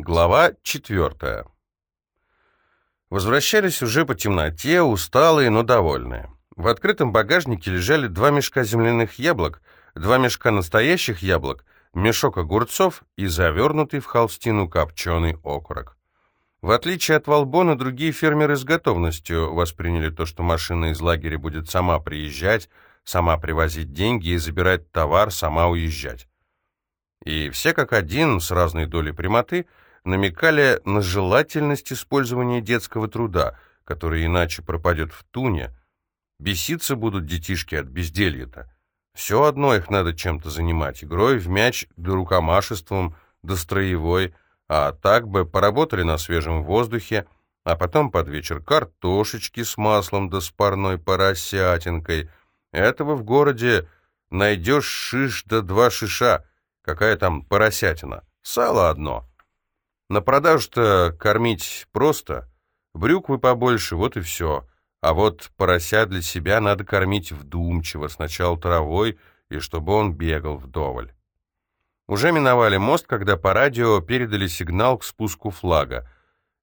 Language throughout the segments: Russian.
Глава четвертая. Возвращались уже по темноте, усталые, но довольные. В открытом багажнике лежали два мешка земляных яблок, два мешка настоящих яблок, мешок огурцов и завернутый в холстину копченый окорок. В отличие от Волбона, другие фермеры с готовностью восприняли то, что машина из лагеря будет сама приезжать, сама привозить деньги и забирать товар, сама уезжать. И все как один, с разной долей прямоты, намекали на желательность использования детского труда, который иначе пропадет в туне. Беситься будут детишки от безделья-то. Все одно их надо чем-то занимать, игрой в мяч да рукомашеством, да строевой, а так бы поработали на свежем воздухе, а потом под вечер картошечки с маслом да с парной поросятинкой. Этого в городе найдешь шиш да два шиша. Какая там поросятина? Сало одно. На продажу-то кормить просто. Брюквы побольше, вот и все. А вот порося для себя надо кормить вдумчиво, сначала травой, и чтобы он бегал вдоволь. Уже миновали мост, когда по радио передали сигнал к спуску флага.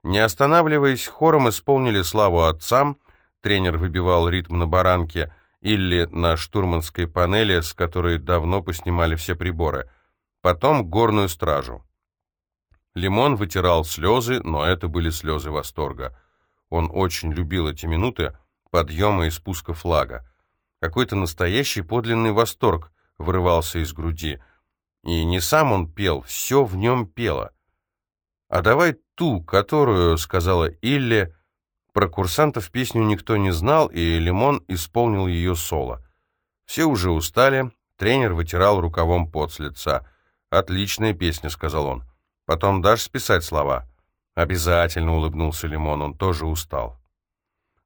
Не останавливаясь, хором исполнили славу отцам, тренер выбивал ритм на баранке или на штурманской панели, с которой давно поснимали все приборы, потом горную стражу. Лимон вытирал слезы, но это были слезы восторга. Он очень любил эти минуты подъема и спуска флага. Какой-то настоящий подлинный восторг вырывался из груди. И не сам он пел, все в нем пело. «А давай ту, которую, — сказала Илли, — про курсантов песню никто не знал, и Лимон исполнил ее соло. Все уже устали, тренер вытирал рукавом пот с лица. «Отличная песня», — сказал он. Потом дашь списать слова?» «Обязательно», — улыбнулся Лимон, он тоже устал.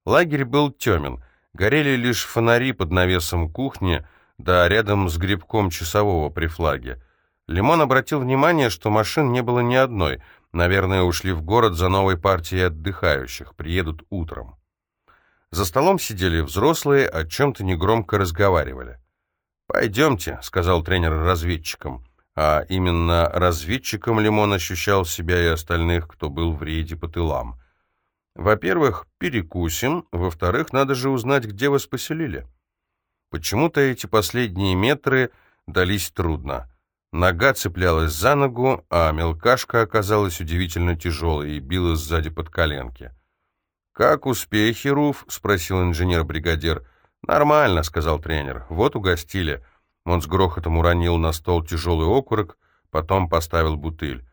Лагерь был темен. Горели лишь фонари под навесом кухни, да рядом с грибком часового при флаге. Лимон обратил внимание, что машин не было ни одной. Наверное, ушли в город за новой партией отдыхающих, приедут утром. За столом сидели взрослые, о чем-то негромко разговаривали. «Пойдемте», — сказал тренер разведчикам а именно разведчиком Лимон ощущал себя и остальных, кто был в рейде по тылам. Во-первых, перекусим, во-вторых, надо же узнать, где вас поселили. Почему-то эти последние метры дались трудно. Нога цеплялась за ногу, а мелкашка оказалась удивительно тяжелой и била сзади под коленки. «Как успехи, Руф?» — спросил инженер-бригадир. «Нормально», — сказал тренер. «Вот угостили». Он с грохотом уронил на стол тяжелый окурок, потом поставил бутыль.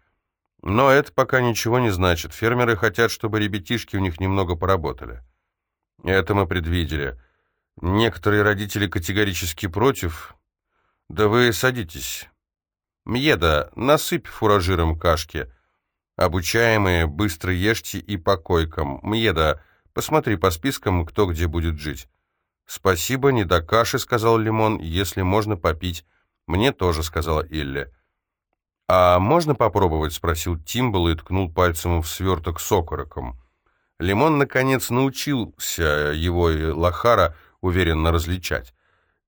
Но это пока ничего не значит. Фермеры хотят, чтобы ребятишки у них немного поработали. Это мы предвидели. Некоторые родители категорически против. Да вы садитесь. Мьеда, насыпь фуражиром кашки. Обучаемые, быстро ешьте и по койкам. Мьеда, посмотри по спискам, кто где будет жить. «Спасибо, не до каши», — сказал Лимон, — «если можно попить». «Мне тоже», — сказала Илли. «А можно попробовать?» — спросил Тимбл и ткнул пальцем в сверток с окороком. Лимон, наконец, научился его и Лохара уверенно различать.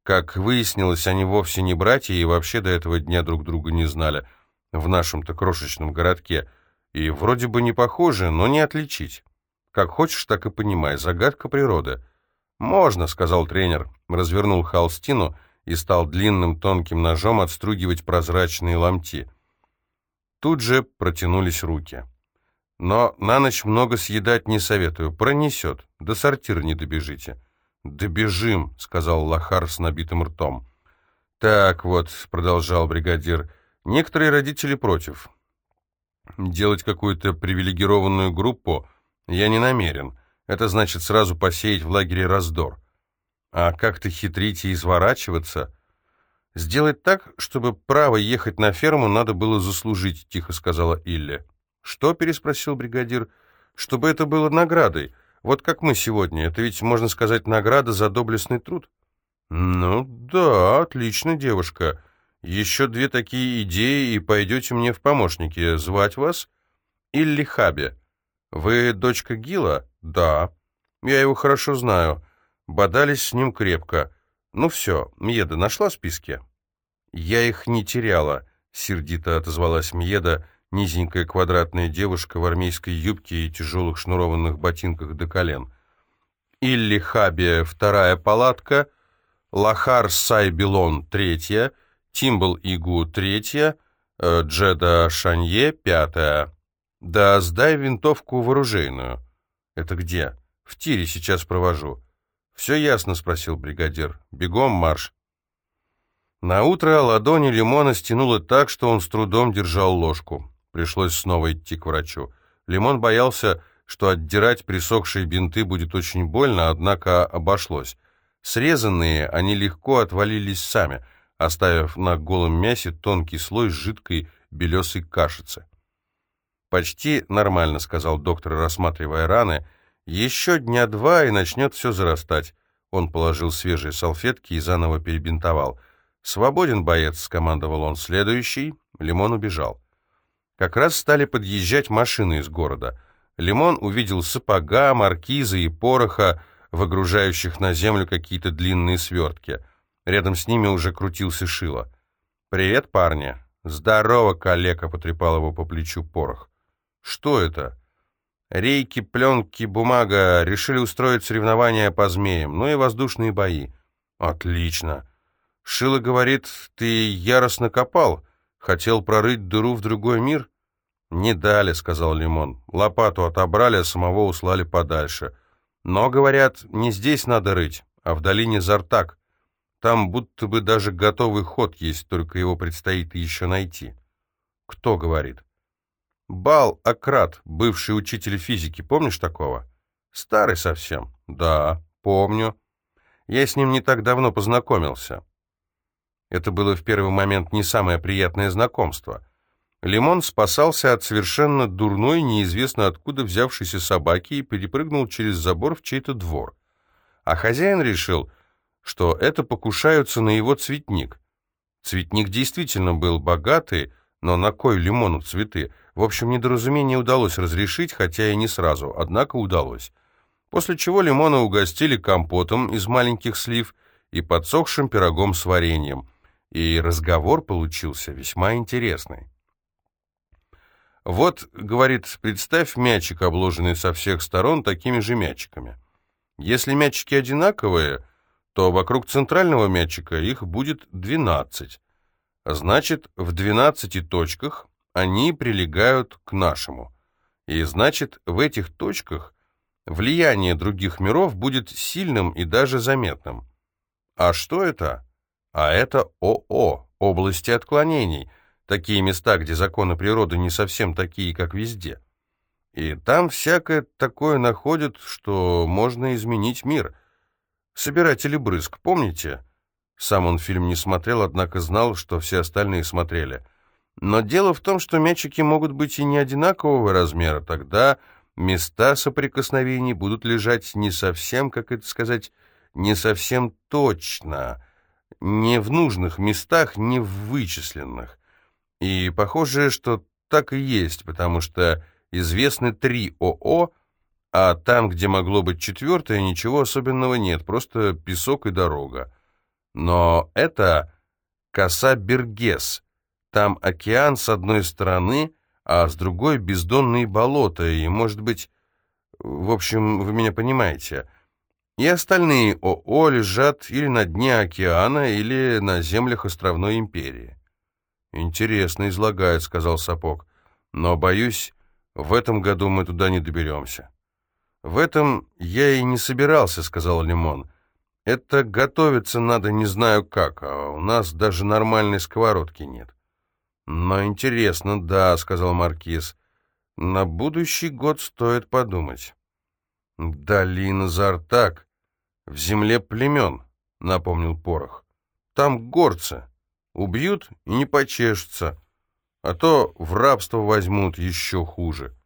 Как выяснилось, они вовсе не братья и вообще до этого дня друг друга не знали в нашем-то крошечном городке. И вроде бы не похожи, но не отличить. Как хочешь, так и понимай. Загадка природы. «Можно», — сказал тренер, развернул холстину и стал длинным тонким ножом отстругивать прозрачные ломти. Тут же протянулись руки. «Но на ночь много съедать не советую, пронесет, до сортира не добежите». «Добежим», — сказал Лохар с набитым ртом. «Так вот», — продолжал бригадир, — «некоторые родители против. Делать какую-то привилегированную группу я не намерен». Это значит сразу посеять в лагере раздор. А как-то хитрить и изворачиваться? Сделать так, чтобы право ехать на ферму надо было заслужить, тихо сказала Илля. Что? переспросил бригадир. Чтобы это было наградой. Вот как мы сегодня. Это ведь, можно сказать, награда за доблестный труд. Ну да, отлично, девушка. Еще две такие идеи, и пойдете мне в помощники. Звать вас? Илли Хаби. Вы дочка Гила? «Да. Я его хорошо знаю. Бодались с ним крепко. Ну все, Мьеда нашла списки?» «Я их не теряла», — сердито отозвалась Мьеда, низенькая квадратная девушка в армейской юбке и тяжелых шнурованных ботинках до колен. Илли Хабия — вторая палатка, Лахар Сайбилон — третья, Тимбл Игу — третья, э, Джеда Шанье — пятая. Да сдай винтовку вооружейную. Это где? В тире сейчас провожу. Все ясно, спросил бригадир. Бегом марш. На утро ладони Лимона стянуло так, что он с трудом держал ложку. Пришлось снова идти к врачу. Лимон боялся, что отдирать присохшие бинты будет очень больно, однако обошлось. Срезанные они легко отвалились сами, оставив на голом мясе тонкий слой жидкой белесой кашицы. «Почти нормально», — сказал доктор, рассматривая раны. «Еще дня два, и начнет все зарастать». Он положил свежие салфетки и заново перебинтовал. «Свободен, боец», — скомандовал он. «Следующий». Лимон убежал. Как раз стали подъезжать машины из города. Лимон увидел сапога, маркизы и пороха, выгружающих на землю какие-то длинные свертки. Рядом с ними уже крутился Шило. «Привет, парни!» «Здорово, калека!» — потрепал его по плечу порох. «Что это?» «Рейки, пленки, бумага. Решили устроить соревнования по змеям, ну и воздушные бои». «Отлично!» Шило говорит, ты яростно копал. Хотел прорыть дыру в другой мир? Не дали, сказал Лимон. Лопату отобрали, а самого услали подальше. Но, говорят, не здесь надо рыть, а в долине Зартак. Там будто бы даже готовый ход есть, только его предстоит еще найти. Кто говорит? Бал Акрат, бывший учитель физики, помнишь такого? Старый совсем. Да, помню. Я с ним не так давно познакомился. Это было в первый момент не самое приятное знакомство. Лимон спасался от совершенно дурной, неизвестно откуда взявшейся собаки и перепрыгнул через забор в чей-то двор. А хозяин решил, что это покушаются на его цветник. Цветник действительно был богатый, но на кой лимону цветы? В общем, недоразумение удалось разрешить, хотя и не сразу, однако удалось. После чего лимона угостили компотом из маленьких слив и подсохшим пирогом с вареньем – и разговор получился весьма интересный. «Вот, — говорит, — представь мячик, обложенный со всех сторон такими же мячиками. Если мячики одинаковые, то вокруг центрального мячика их будет 12. Значит, в 12 точках они прилегают к нашему. И значит, в этих точках влияние других миров будет сильным и даже заметным. А что это? А это ОО, области отклонений, такие места, где законы природы не совсем такие, как везде. И там всякое такое находят, что можно изменить мир. «Собиратели брызг», помните? Сам он фильм не смотрел, однако знал, что все остальные смотрели. Но дело в том, что мячики могут быть и не одинакового размера, тогда места соприкосновений будут лежать не совсем, как это сказать, не совсем точно, не в нужных местах, не в вычисленных. И похоже, что так и есть, потому что известны три ОО, а там, где могло быть четвертое, ничего особенного нет, просто песок и дорога. Но это коса Бергес. Там океан с одной стороны, а с другой бездонные болота, и, может быть... В общем, вы меня понимаете и остальные ООО лежат или на дне океана, или на землях островной империи. «Интересно излагает», — сказал Сапог, — «но, боюсь, в этом году мы туда не доберемся». «В этом я и не собирался», — сказал Лимон. «Это готовиться надо не знаю как, а у нас даже нормальной сковородки нет». «Но интересно, да», — сказал Маркиз. «На будущий год стоит подумать». «Долина Зартак», «В земле племен», — напомнил Порох. «Там горцы. Убьют и не почешутся. А то в рабство возьмут еще хуже».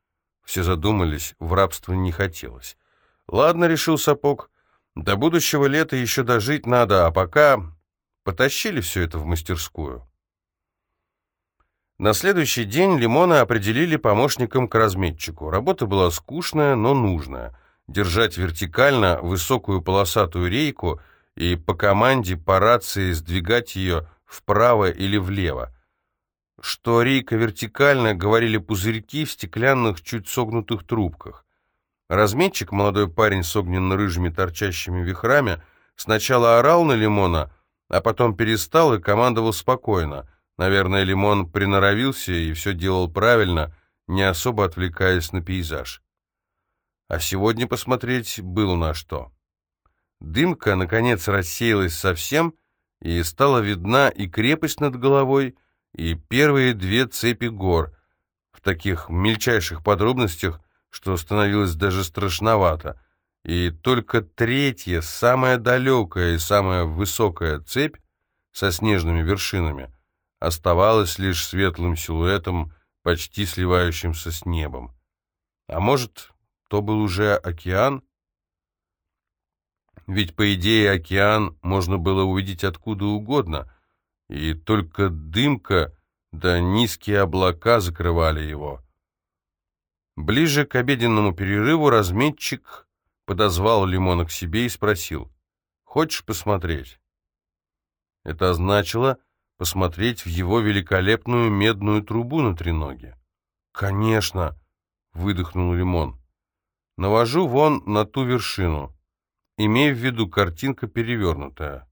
Все задумались, в рабство не хотелось. «Ладно», — решил Сапог, — «до будущего лета еще дожить надо, а пока...» Потащили все это в мастерскую. На следующий день Лимона определили помощником к разметчику. Работа была скучная, но нужная держать вертикально высокую полосатую рейку и по команде по рации сдвигать ее вправо или влево. что рейка вертикально, говорили пузырьки в стеклянных, чуть согнутых трубках. Разметчик, молодой парень с огненно-рыжими торчащими вихрами, сначала орал на Лимона, а потом перестал и командовал спокойно. Наверное, Лимон приноровился и все делал правильно, не особо отвлекаясь на пейзаж. А сегодня посмотреть было на что. Дымка, наконец, рассеялась совсем, и стала видна и крепость над головой, и первые две цепи гор, в таких мельчайших подробностях, что становилось даже страшновато, и только третья, самая далекая и самая высокая цепь со снежными вершинами оставалась лишь светлым силуэтом, почти сливающимся с небом. А может, то был уже океан? Ведь, по идее, океан можно было увидеть откуда угодно — и только дымка да низкие облака закрывали его. Ближе к обеденному перерыву разметчик подозвал Лимона к себе и спросил, «Хочешь посмотреть?» Это значило посмотреть в его великолепную медную трубу на треноге. «Конечно!» — выдохнул Лимон. «Навожу вон на ту вершину. Имей в виду, картинка перевернутая».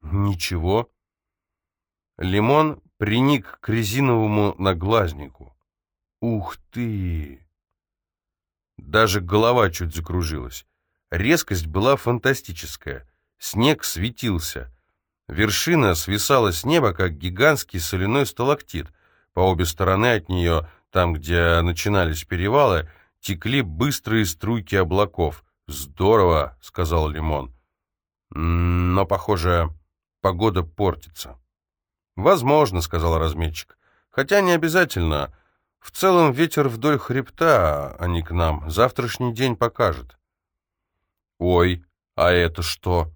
«Ничего», Лимон приник к резиновому наглазнику. Ух ты! Даже голова чуть закружилась. Резкость была фантастическая. Снег светился. Вершина свисала с неба, как гигантский соляной сталактит. По обе стороны от нее, там, где начинались перевалы, текли быстрые струйки облаков. «Здорово», — сказал Лимон. «Но, похоже, погода портится». «Возможно», — сказал разметчик. «Хотя не обязательно. В целом ветер вдоль хребта, а не к нам. Завтрашний день покажет». «Ой, а это что?»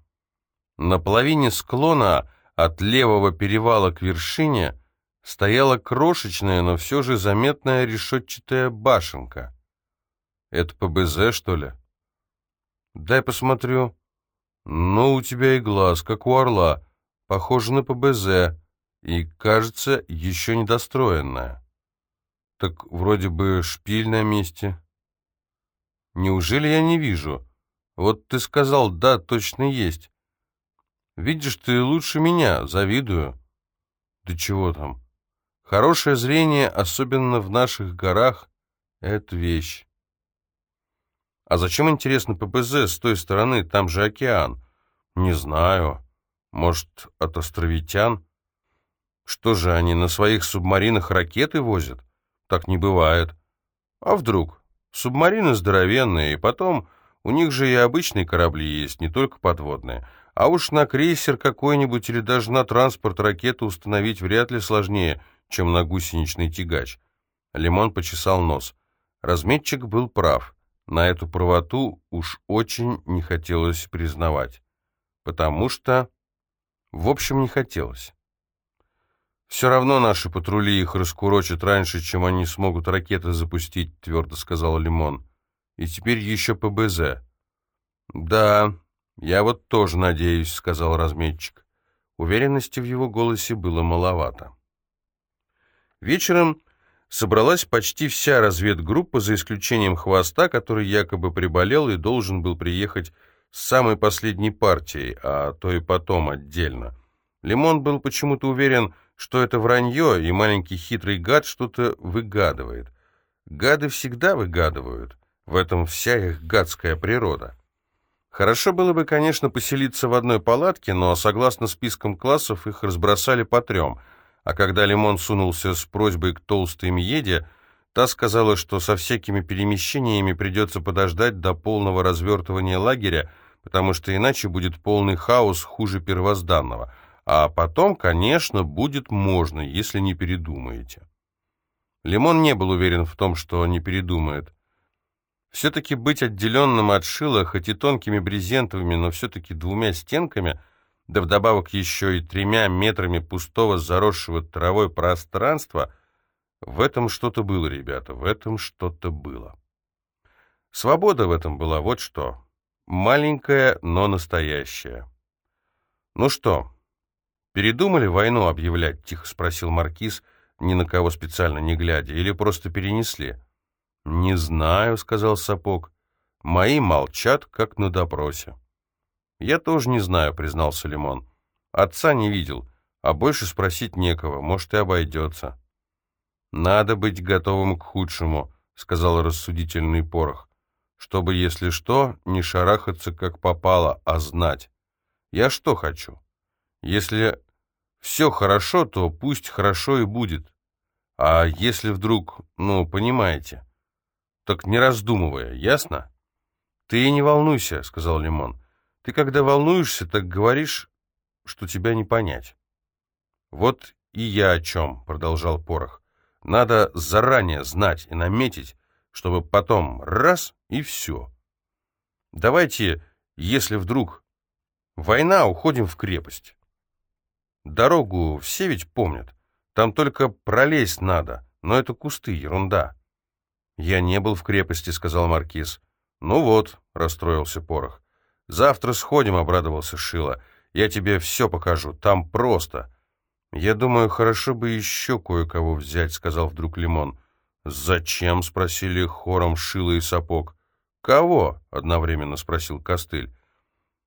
На половине склона от левого перевала к вершине стояла крошечная, но все же заметная решетчатая башенка. «Это ПБЗ, что ли?» «Дай посмотрю». «Ну, у тебя и глаз, как у орла. Похоже на ПБЗ и, кажется, еще недостроенная. Так вроде бы шпиль на месте. Неужели я не вижу? Вот ты сказал, да, точно есть. Видишь, ты лучше меня, завидую. Да чего там? Хорошее зрение, особенно в наших горах, — это вещь. А зачем, интересно, ППЗ с той стороны, там же океан? Не знаю. Может, от островитян? Что же, они на своих субмаринах ракеты возят? Так не бывает. А вдруг? Субмарины здоровенные, и потом у них же и обычные корабли есть, не только подводные. А уж на крейсер какой-нибудь или даже на транспорт ракету установить вряд ли сложнее, чем на гусеничный тягач. Лимон почесал нос. Разметчик был прав. На эту правоту уж очень не хотелось признавать. Потому что... В общем, не хотелось. «Все равно наши патрули их раскурочат раньше, чем они смогут ракеты запустить», — твердо сказал Лимон. «И теперь еще ПБЗ». «Да, я вот тоже надеюсь», — сказал разметчик. Уверенности в его голосе было маловато. Вечером собралась почти вся разведгруппа, за исключением хвоста, который якобы приболел и должен был приехать с самой последней партией, а то и потом отдельно. Лимон был почему-то уверен, что это вранье, и маленький хитрый гад что-то выгадывает. Гады всегда выгадывают. В этом вся их гадская природа. Хорошо было бы, конечно, поселиться в одной палатке, но, согласно спискам классов, их разбросали по трем. А когда Лимон сунулся с просьбой к толстой Мьеде, та сказала, что со всякими перемещениями придется подождать до полного развертывания лагеря, потому что иначе будет полный хаос хуже первозданного — а потом, конечно, будет можно, если не передумаете. Лимон не был уверен в том, что не передумает. Все-таки быть отделенным от шила, хоть и тонкими брезентовыми, но все-таки двумя стенками, да вдобавок еще и тремя метрами пустого заросшего травой пространства, в этом что-то было, ребята, в этом что-то было. Свобода в этом была вот что. Маленькая, но настоящая. Ну что, «Передумали войну объявлять?» — тихо спросил Маркиз, ни на кого специально не глядя, или просто перенесли? «Не знаю», — сказал Сапог. «Мои молчат, как на допросе». «Я тоже не знаю», — признался Лимон. «Отца не видел, а больше спросить некого, может, и обойдется». «Надо быть готовым к худшему», — сказал рассудительный порох, «чтобы, если что, не шарахаться, как попало, а знать. Я что хочу? Если все хорошо, то пусть хорошо и будет. А если вдруг, ну, понимаете, так не раздумывая, ясно? Ты не волнуйся, сказал Лимон. Ты когда волнуешься, так говоришь, что тебя не понять. Вот и я о чем, продолжал Порох. Надо заранее знать и наметить, чтобы потом раз и все. Давайте, если вдруг война, уходим в крепость. Дорогу все ведь помнят. Там только пролезть надо, но это кусты, ерунда. «Я не был в крепости», — сказал Маркиз. «Ну вот», — расстроился Порох. «Завтра сходим», — обрадовался Шила. «Я тебе все покажу. Там просто». «Я думаю, хорошо бы еще кое-кого взять», — сказал вдруг Лимон. «Зачем?» — спросили хором Шила и Сапог. «Кого?» — одновременно спросил Костыль.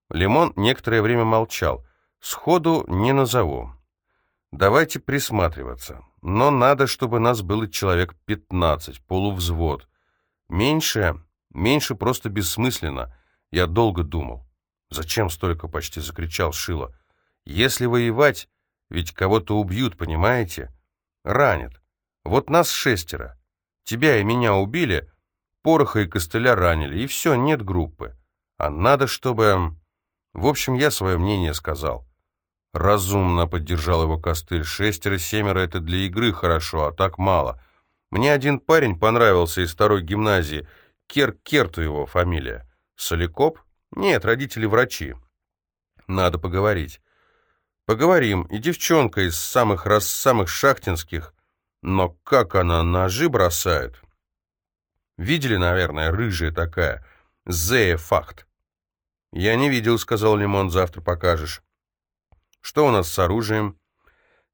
Лимон некоторое время молчал. «Сходу не назову. Давайте присматриваться. Но надо, чтобы нас было человек пятнадцать, полувзвод. Меньше, меньше просто бессмысленно. Я долго думал. Зачем столько почти закричал Шило. Если воевать, ведь кого-то убьют, понимаете? Ранят. Вот нас шестеро. Тебя и меня убили, пороха и костыля ранили, и все, нет группы. А надо, чтобы... В общем, я свое мнение сказал. «Разумно», — поддержал его костыль. «Шестеро-семеро — это для игры хорошо, а так мало. Мне один парень понравился из второй гимназии. Кер Керту его фамилия. Соликоп? Нет, родители врачи. Надо поговорить». «Поговорим. И девчонка из самых раз самых шахтинских. Но как она ножи бросает?» «Видели, наверное, рыжая такая. Зея Факт». «Я не видел», — сказал Лимон, — «завтра покажешь». Что у нас с оружием?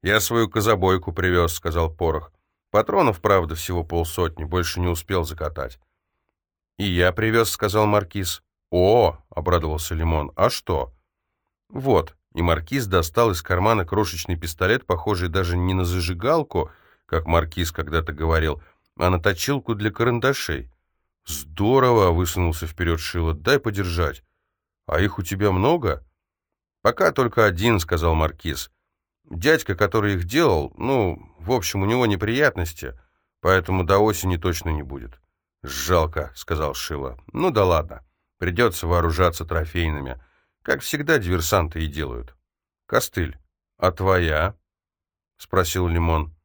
Я свою козобойку привез, сказал Порох. Патронов, правда, всего полсотни, больше не успел закатать. И я привез, сказал Маркиз. О, обрадовался Лимон, а что? Вот, и Маркиз достал из кармана крошечный пистолет, похожий даже не на зажигалку, как Маркиз когда-то говорил, а на точилку для карандашей. «Здорово!» — высунулся вперед Шило. «Дай подержать». «А их у тебя много?» «Пока только один», — сказал Маркиз. «Дядька, который их делал, ну, в общем, у него неприятности, поэтому до осени точно не будет». «Жалко», — сказал Шила. «Ну да ладно, придется вооружаться трофейными, как всегда диверсанты и делают». «Костыль, а твоя?» — спросил Лимон.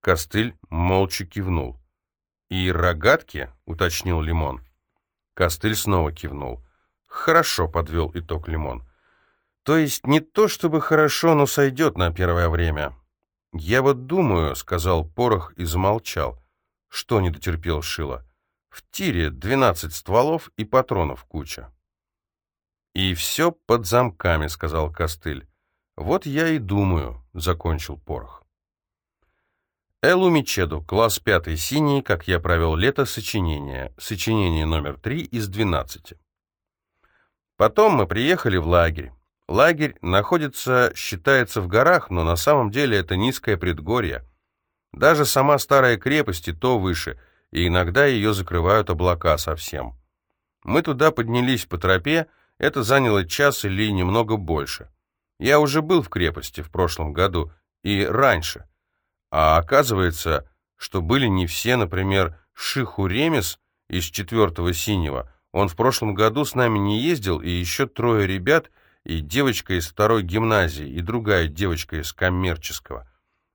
Костыль молча кивнул. «И рогатки?» — уточнил Лимон. Костыль снова кивнул. «Хорошо», — подвел итог Лимон. То есть не то чтобы хорошо, но сойдет на первое время. Я вот думаю, — сказал Порох и замолчал. Что не дотерпел Шила? В тире двенадцать стволов и патронов куча. «И все под замками», — сказал Костыль. «Вот я и думаю», — закончил Порох. Элу Мичеду, класс пятый синий, как я провел лето, сочинение. Сочинение номер три из двенадцати. Потом мы приехали в лагерь. Лагерь находится, считается в горах, но на самом деле это низкое предгорье. Даже сама старая крепость и то выше, и иногда ее закрывают облака совсем. Мы туда поднялись по тропе, это заняло час или немного больше. Я уже был в крепости в прошлом году и раньше. А оказывается, что были не все, например, Шиху Ремес из четвертого синего. Он в прошлом году с нами не ездил, и еще трое ребят — и девочка из второй гимназии, и другая девочка из коммерческого.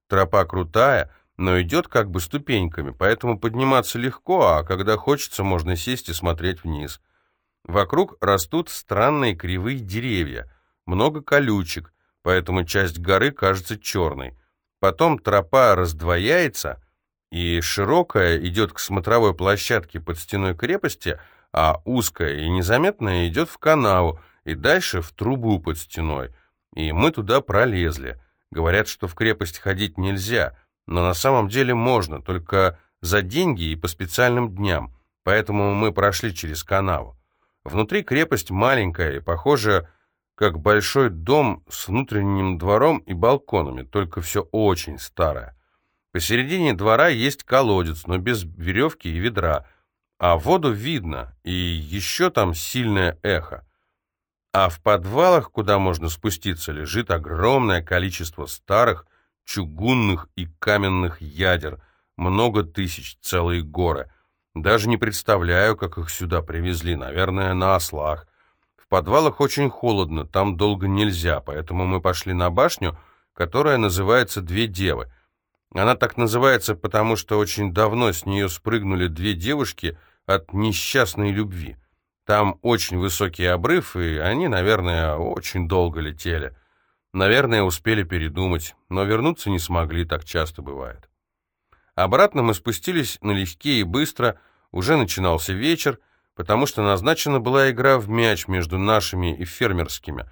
Тропа крутая, но идет как бы ступеньками, поэтому подниматься легко, а когда хочется, можно сесть и смотреть вниз. Вокруг растут странные кривые деревья, много колючек, поэтому часть горы кажется черной. Потом тропа раздвояется, и широкая идет к смотровой площадке под стеной крепости, а узкая и незаметная идет в канаву, и дальше в трубу под стеной. И мы туда пролезли. Говорят, что в крепость ходить нельзя, Но на самом деле можно, только за деньги и по специальным дням, поэтому мы прошли через канаву. Внутри крепость маленькая и похожая как большой дом с внутренним двором и балконами, только все очень старое. Посередине двора есть колодец, но без веревки и ведра, а воду видно, и еще там сильное эхо. А в подвалах, куда можно спуститься, лежит огромное количество старых чугунных и каменных ядер, много тысяч, целые горы. Даже не представляю, как их сюда привезли, наверное, на ослах. В подвалах очень холодно, там долго нельзя, поэтому мы пошли на башню, которая называется «Две девы». Она так называется, потому что очень давно с нее спрыгнули две девушки от несчастной любви. Там очень высокий обрыв, и они, наверное, очень долго летели. Наверное, успели передумать, но вернуться не смогли, так часто бывает. Обратно мы спустились налегке и быстро, уже начинался вечер, потому что назначена была игра в мяч между нашими и фермерскими.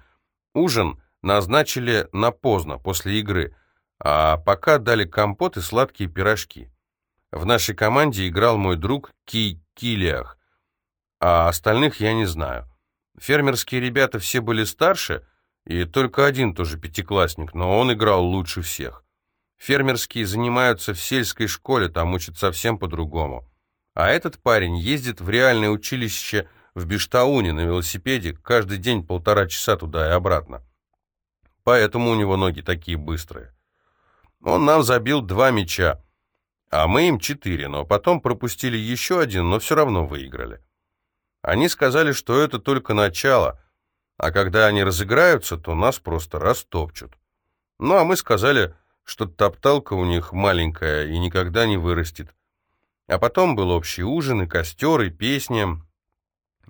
Ужин назначили на поздно, после игры, а пока дали компот и сладкие пирожки. В нашей команде играл мой друг Кий Килиах, а остальных я не знаю. Фермерские ребята все были старше, и только один тоже пятиклассник, но он играл лучше всех. Фермерские занимаются в сельской школе, там учат совсем по-другому. А этот парень ездит в реальное училище в Биштауне на велосипеде каждый день полтора часа туда и обратно. Поэтому у него ноги такие быстрые. Он нам забил два мяча, а мы им четыре, но потом пропустили еще один, но все равно выиграли. Они сказали, что это только начало, а когда они разыграются, то нас просто растопчут. Ну, а мы сказали, что топталка у них маленькая и никогда не вырастет. А потом был общий ужин и костер, и песни,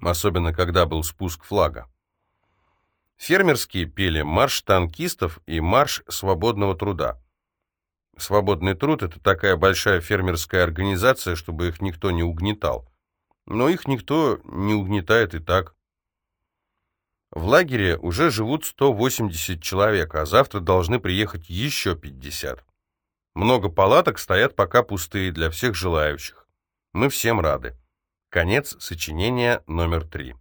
особенно когда был спуск флага. Фермерские пели марш танкистов и марш свободного труда. Свободный труд — это такая большая фермерская организация, чтобы их никто не угнетал. Но их никто не угнетает и так. В лагере уже живут 180 человек, а завтра должны приехать еще 50. Много палаток стоят пока пустые для всех желающих. Мы всем рады. Конец сочинения номер три.